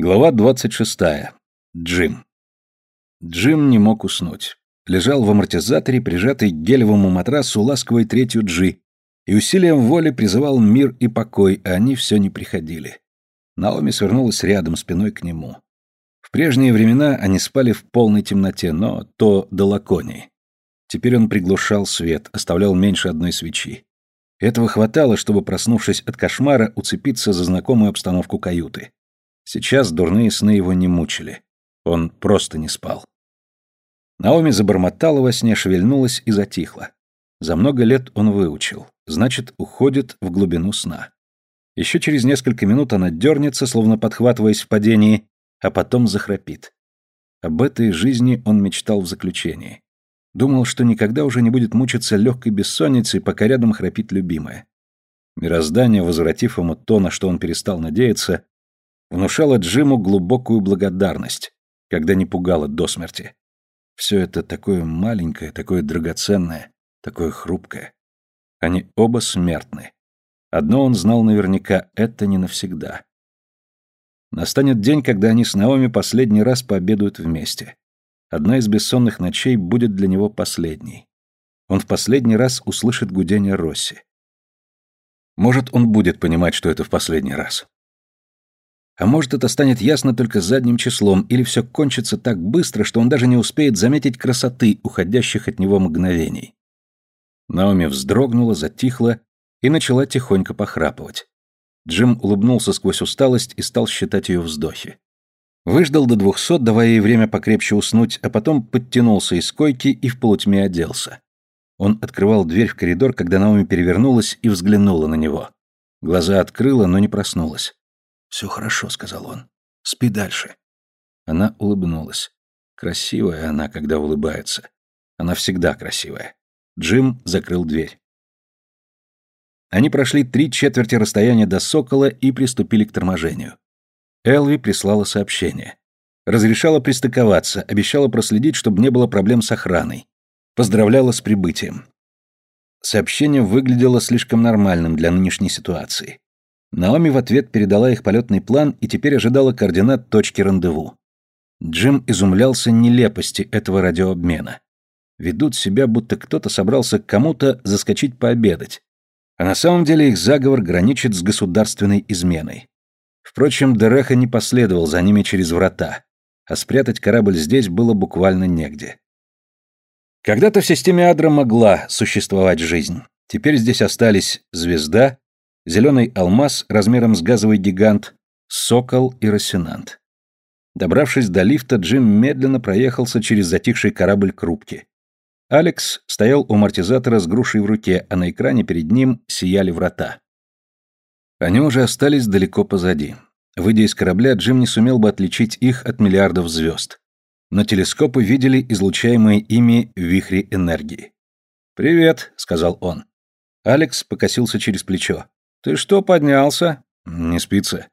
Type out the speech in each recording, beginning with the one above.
Глава 26. Джим. Джим не мог уснуть. Лежал в амортизаторе, прижатый к гелевому матрасу ласковой третью Джи, и усилием воли призывал мир и покой, а они все не приходили. Наоми свернулась рядом, спиной к нему. В прежние времена они спали в полной темноте, но то до лаконии. Теперь он приглушал свет, оставлял меньше одной свечи. Этого хватало, чтобы, проснувшись от кошмара, уцепиться за знакомую обстановку каюты. Сейчас дурные сны его не мучили. Он просто не спал. Наоми забормотала во сне, шевельнулась и затихла. За много лет он выучил. Значит, уходит в глубину сна. Еще через несколько минут она дернется, словно подхватываясь в падении, а потом захрапит. Об этой жизни он мечтал в заключении. Думал, что никогда уже не будет мучиться легкой бессонницей, пока рядом храпит любимая. Мироздание, возвратив ему то, на что он перестал надеяться, внушала Джиму глубокую благодарность, когда не пугала до смерти. Все это такое маленькое, такое драгоценное, такое хрупкое. Они оба смертны. Одно он знал наверняка — это не навсегда. Настанет день, когда они с Наоми последний раз пообедают вместе. Одна из бессонных ночей будет для него последней. Он в последний раз услышит гудение Росси. Может, он будет понимать, что это в последний раз. А может, это станет ясно только задним числом, или все кончится так быстро, что он даже не успеет заметить красоты уходящих от него мгновений. Наоми вздрогнула, затихла и начала тихонько похрапывать. Джим улыбнулся сквозь усталость и стал считать ее вздохи. Выждал до двухсот, давая ей время покрепче уснуть, а потом подтянулся из койки и в полутьме оделся. Он открывал дверь в коридор, когда Наоми перевернулась и взглянула на него. Глаза открыла, но не проснулась. «Все хорошо», — сказал он. «Спи дальше». Она улыбнулась. Красивая она, когда улыбается. Она всегда красивая. Джим закрыл дверь. Они прошли три четверти расстояния до Сокола и приступили к торможению. Элви прислала сообщение. Разрешала пристыковаться, обещала проследить, чтобы не было проблем с охраной. Поздравляла с прибытием. Сообщение выглядело слишком нормальным для нынешней ситуации. Наоми в ответ передала их полетный план и теперь ожидала координат точки рандеву. Джим изумлялся нелепости этого радиообмена. Ведут себя, будто кто-то собрался к кому-то заскочить пообедать. А на самом деле их заговор граничит с государственной изменой. Впрочем, Дереха не последовал за ними через врата, а спрятать корабль здесь было буквально негде. Когда-то в системе Адра могла существовать жизнь. Теперь здесь остались звезда, зеленый алмаз размером с газовый гигант, сокол и рассенант. Добравшись до лифта, Джим медленно проехался через затихший корабль к рубке. Алекс стоял у амортизатора с грушей в руке, а на экране перед ним сияли врата. Они уже остались далеко позади. Выйдя из корабля, Джим не сумел бы отличить их от миллиардов звезд. Но телескопы видели излучаемые ими вихри энергии. «Привет», — сказал он. Алекс покосился через плечо. «Ты что поднялся?» «Не спится.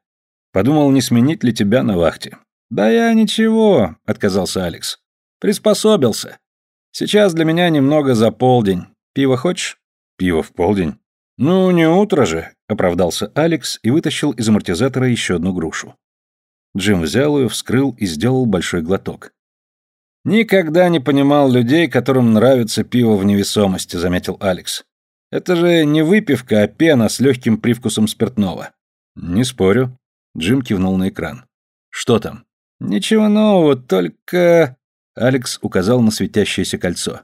Подумал, не сменить ли тебя на вахте». «Да я ничего», — отказался Алекс. «Приспособился. Сейчас для меня немного за полдень. Пиво хочешь?» «Пиво в полдень?» «Ну, не утро же», — оправдался Алекс и вытащил из амортизатора еще одну грушу. Джим взял ее, вскрыл и сделал большой глоток. «Никогда не понимал людей, которым нравится пиво в невесомости», — заметил Алекс. Это же не выпивка, а пена с легким привкусом спиртного. Не спорю. Джим кивнул на экран. Что там? Ничего нового, только... Алекс указал на светящееся кольцо.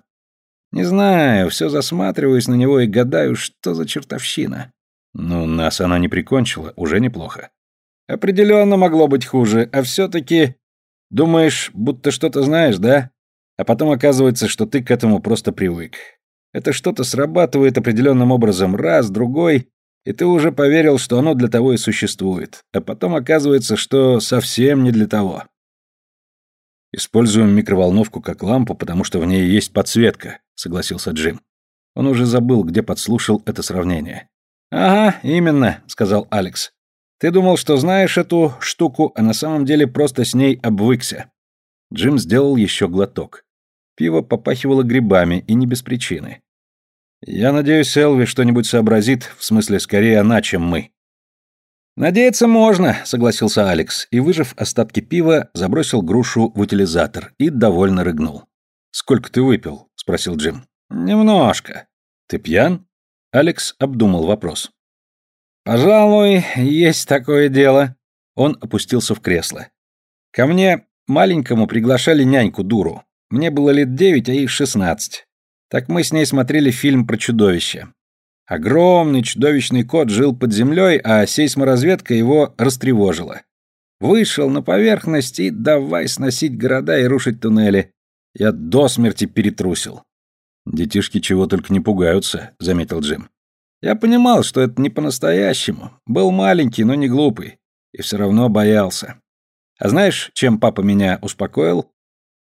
Не знаю, все засматриваюсь на него и гадаю, что за чертовщина. Ну, нас она не прикончила, уже неплохо. Определенно могло быть хуже, а все-таки... Думаешь, будто что-то знаешь, да? А потом оказывается, что ты к этому просто привык. Это что-то срабатывает определенным образом раз, другой, и ты уже поверил, что оно для того и существует. А потом оказывается, что совсем не для того. Используем микроволновку как лампу, потому что в ней есть подсветка, согласился Джим. Он уже забыл, где подслушал это сравнение. Ага, именно, сказал Алекс. Ты думал, что знаешь эту штуку, а на самом деле просто с ней обвыкся. Джим сделал еще глоток. Пиво попахивало грибами, и не без причины. «Я надеюсь, Элви что-нибудь сообразит, в смысле, скорее она, чем мы». Надеяться можно, согласился Алекс и, выжав остатки пива, забросил грушу в утилизатор и довольно рыгнул. Сколько ты выпил? спросил Джим. Немножко. Ты пьян? Алекс обдумал вопрос. Пожалуй, есть такое дело. Он опустился в кресло. Ко мне маленькому приглашали няньку-дуру. Мне было лет девять, а ей шестнадцать. Так мы с ней смотрели фильм про чудовище. Огромный чудовищный кот жил под землей, а сейсморазведка его растревожила. Вышел на поверхность и давай сносить города и рушить туннели. Я до смерти перетрусил. «Детишки чего только не пугаются», — заметил Джим. «Я понимал, что это не по-настоящему. Был маленький, но не глупый. И все равно боялся. А знаешь, чем папа меня успокоил?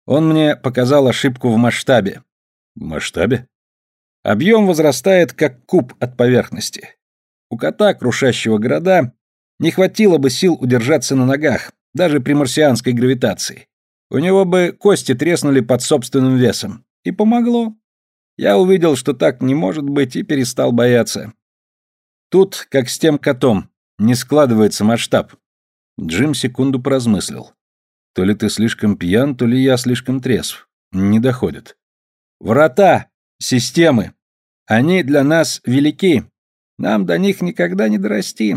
Он мне показал ошибку в масштабе. В масштабе? Объем возрастает, как куб от поверхности. У кота, крушащего города, не хватило бы сил удержаться на ногах, даже при марсианской гравитации. У него бы кости треснули под собственным весом. И помогло. Я увидел, что так не может быть, и перестал бояться. Тут, как с тем котом, не складывается масштаб. Джим секунду поразмыслил. То ли ты слишком пьян, то ли я слишком трезв. Не доходит. Врата, системы. Они для нас велики. Нам до них никогда не дорасти.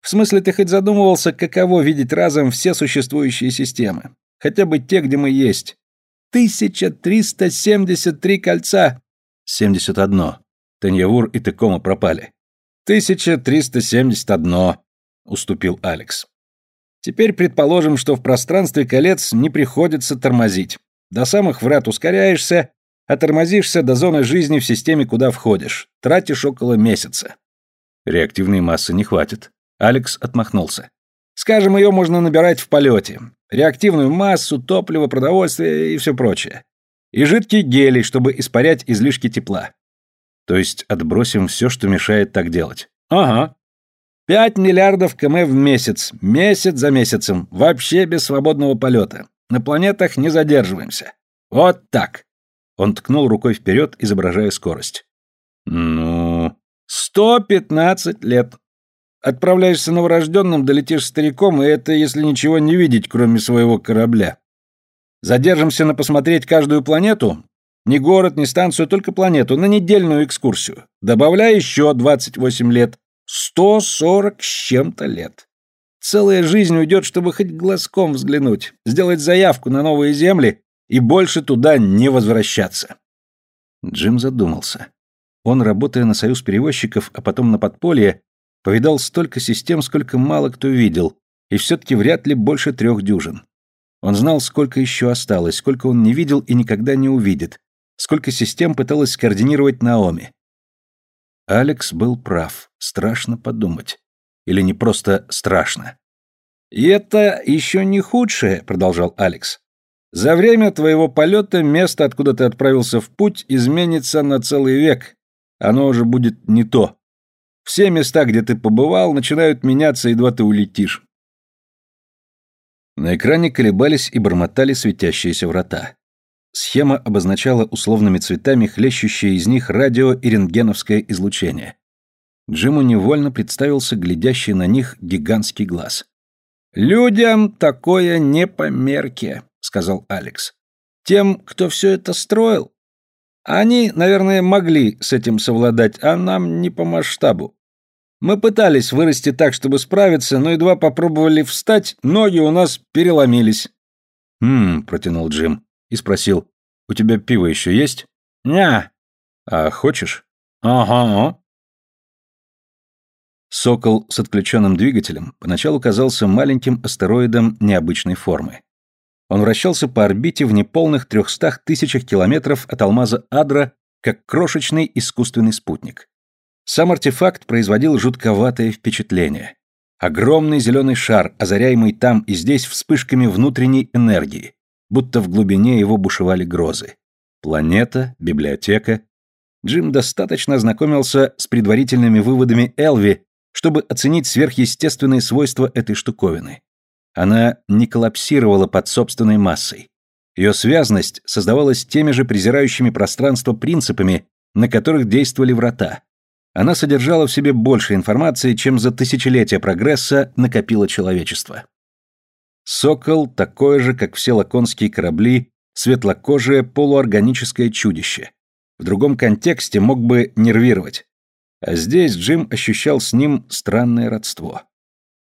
В смысле, ты хоть задумывался, каково видеть разом все существующие системы? Хотя бы те, где мы есть. 1373 кольца. 71. Таньявур и Текома пропали. 1371, уступил Алекс. Теперь предположим, что в пространстве колец не приходится тормозить. До самых врат ускоряешься, а тормозишься до зоны жизни в системе, куда входишь. Тратишь около месяца. Реактивной массы не хватит. Алекс отмахнулся. Скажем, ее можно набирать в полете. Реактивную массу, топливо, продовольствие и все прочее. И жидкий гелий, чтобы испарять излишки тепла. То есть отбросим все, что мешает так делать. Ага. Пять миллиардов км в месяц, месяц за месяцем, вообще без свободного полета. На планетах не задерживаемся. Вот так. Он ткнул рукой вперед, изображая скорость. Ну, сто пятнадцать лет. Отправляешься новорожденным, долетишь стариком, и это если ничего не видеть, кроме своего корабля. Задержимся на посмотреть каждую планету? Ни город, ни станцию, только планету, на недельную экскурсию. Добавляй еще двадцать восемь лет. Сто сорок с чем-то лет. Целая жизнь уйдет, чтобы хоть глазком взглянуть, сделать заявку на новые земли и больше туда не возвращаться. Джим задумался. Он, работая на союз перевозчиков, а потом на подполье, повидал столько систем, сколько мало кто видел, и все-таки вряд ли больше трех дюжин. Он знал, сколько еще осталось, сколько он не видел и никогда не увидит, сколько систем пыталась скоординировать Наоми. Алекс был прав. Страшно подумать. Или не просто страшно. «И это еще не худшее», — продолжал Алекс. «За время твоего полета место, откуда ты отправился в путь, изменится на целый век. Оно уже будет не то. Все места, где ты побывал, начинают меняться, едва ты улетишь». На экране колебались и бормотали светящиеся врата. Схема обозначала условными цветами хлещущее из них радио и рентгеновское излучение. Джиму невольно представился глядящий на них гигантский глаз. «Людям такое не по мерке», — сказал Алекс. «Тем, кто все это строил. Они, наверное, могли с этим совладать, а нам не по масштабу. Мы пытались вырасти так, чтобы справиться, но едва попробовали встать, ноги у нас переломились». «Хм», — протянул Джим и спросил, «У тебя пиво еще есть?» «Ня». «А хочешь?» «Ага». Сокол с отключенным двигателем поначалу казался маленьким астероидом необычной формы. Он вращался по орбите в неполных трехстах тысячах километров от алмаза Адра, как крошечный искусственный спутник. Сам артефакт производил жутковатое впечатление. Огромный зеленый шар, озаряемый там и здесь вспышками внутренней энергии, будто в глубине его бушевали грозы. Планета, библиотека. Джим достаточно ознакомился с предварительными выводами Элви, чтобы оценить сверхъестественные свойства этой штуковины. Она не коллапсировала под собственной массой. Ее связность создавалась теми же презирающими пространство принципами, на которых действовали врата. Она содержала в себе больше информации, чем за тысячелетия прогресса накопило человечество. Сокол такое же, как все лаконские корабли, светлокожее полуорганическое чудище. В другом контексте мог бы нервировать. А здесь Джим ощущал с ним странное родство.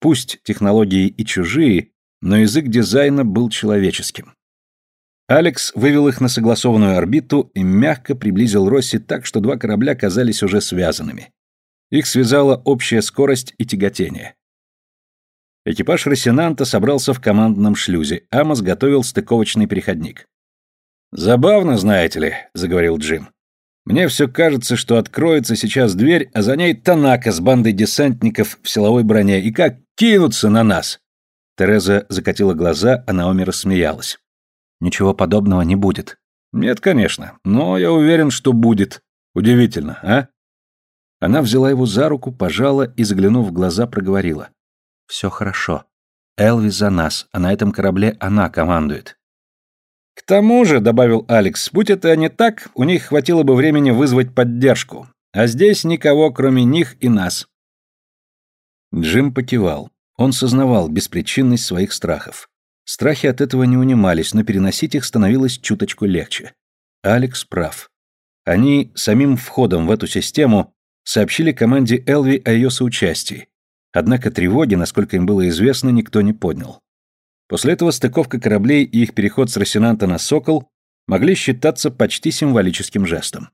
Пусть технологии и чужие, но язык дизайна был человеческим. Алекс вывел их на согласованную орбиту и мягко приблизил Росси так, что два корабля казались уже связанными. Их связала общая скорость и тяготение. Экипаж Рассенанта собрался в командном шлюзе, Амос готовил стыковочный переходник. «Забавно, знаете ли», — заговорил Джим. «Мне все кажется, что откроется сейчас дверь, а за ней Танака с бандой десантников в силовой броне, и как кинутся на нас!» Тереза закатила глаза, а Наоми рассмеялась. «Ничего подобного не будет». «Нет, конечно, но я уверен, что будет. Удивительно, а?» Она взяла его за руку, пожала и, заглянув в глаза, проговорила. «Все хорошо. Элви за нас, а на этом корабле она командует». «К тому же», — добавил Алекс, — «будь это не так, у них хватило бы времени вызвать поддержку. А здесь никого, кроме них и нас». Джим покивал. Он сознавал беспричинность своих страхов. Страхи от этого не унимались, но переносить их становилось чуточку легче. Алекс прав. Они самим входом в эту систему сообщили команде Элви о ее соучастии. Однако тревоги, насколько им было известно, никто не поднял. После этого стыковка кораблей и их переход с Росинанта на Сокол могли считаться почти символическим жестом.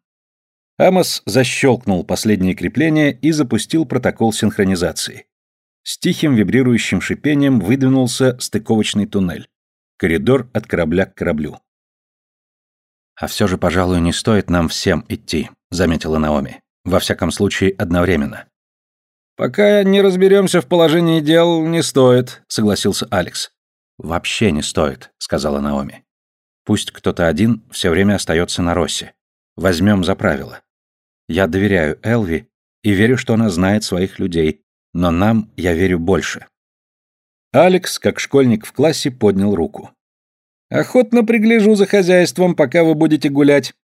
Амос защелкнул последнее крепление и запустил протокол синхронизации. С тихим вибрирующим шипением выдвинулся стыковочный туннель. Коридор от корабля к кораблю. «А все же, пожалуй, не стоит нам всем идти», — заметила Наоми. «Во всяком случае, одновременно». «Пока не разберемся в положении дел, не стоит», — согласился Алекс. «Вообще не стоит», — сказала Наоми. «Пусть кто-то один все время остается на Россе. Возьмем за правило. Я доверяю Элви и верю, что она знает своих людей, но нам я верю больше». Алекс, как школьник в классе, поднял руку. «Охотно пригляжу за хозяйством, пока вы будете гулять».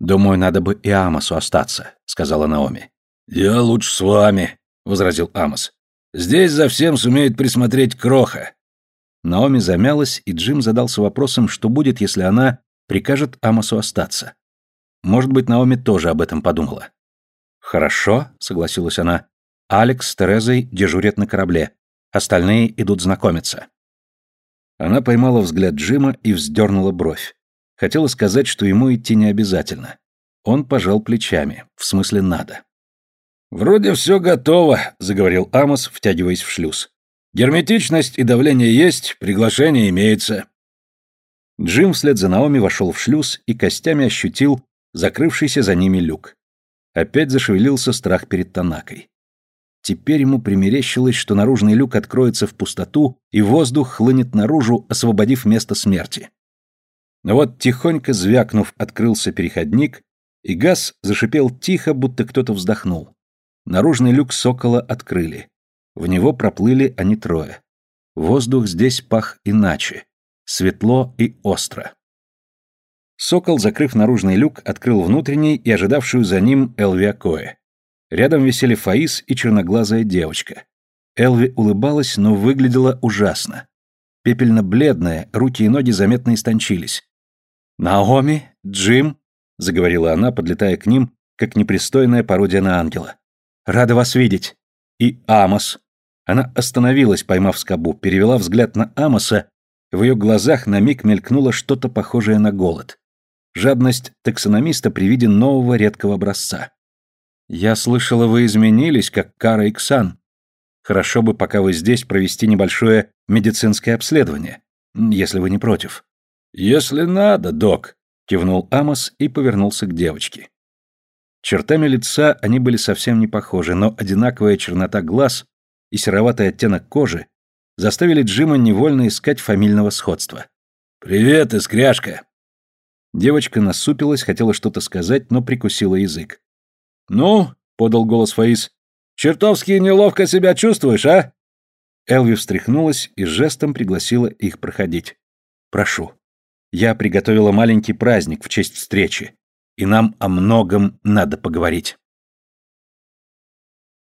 «Думаю, надо бы и Амосу остаться», — сказала Наоми. «Я лучше с вами», — возразил Амос. Здесь за всем сумеет присмотреть Кроха». Наоми замялась, и Джим задался вопросом, что будет, если она прикажет Амосу остаться. Может быть, Наоми тоже об этом подумала. «Хорошо», — согласилась она. «Алекс с Терезой дежурят на корабле. Остальные идут знакомиться». Она поймала взгляд Джима и вздернула бровь. Хотела сказать, что ему идти не обязательно. Он пожал плечами, в смысле надо. «Вроде все готово», — заговорил Амос, втягиваясь в шлюз. «Герметичность и давление есть, приглашение имеется». Джим вслед за Наоми вошел в шлюз и костями ощутил закрывшийся за ними люк. Опять зашевелился страх перед Танакой. Теперь ему примерещилось, что наружный люк откроется в пустоту, и воздух хлынет наружу, освободив место смерти. Но вот тихонько звякнув, открылся переходник, и газ зашипел тихо, будто кто-то вздохнул. Наружный люк сокола открыли. В него проплыли они трое. Воздух здесь пах иначе. Светло и остро. Сокол, закрыв наружный люк, открыл внутренний и ожидавшую за ним Элви Акоэ. Рядом висели Фаис и черноглазая девочка. Элви улыбалась, но выглядела ужасно. Пепельно-бледная, руки и ноги заметно истончились. «Наоми? Джим?» — заговорила она, подлетая к ним, как непристойная пародия на ангела. Рада вас видеть. И Амос. Она остановилась, поймав скобу, перевела взгляд на Амоса. В ее глазах на миг мелькнуло что-то похожее на голод. Жадность таксономиста при виде нового редкого образца. «Я слышала, вы изменились, как Кара Иксан. Хорошо бы, пока вы здесь, провести небольшое медицинское обследование, если вы не против». «Если надо, док», — кивнул Амос и повернулся к девочке. Чертами лица они были совсем не похожи, но одинаковая чернота глаз и сероватый оттенок кожи заставили Джима невольно искать фамильного сходства. «Привет, искряшка!» Девочка насупилась, хотела что-то сказать, но прикусила язык. «Ну?» — подал голос Фаис. «Чертовски неловко себя чувствуешь, а?» Элви встряхнулась и жестом пригласила их проходить. «Прошу. Я приготовила маленький праздник в честь встречи и нам о многом надо поговорить.